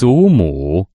祖母。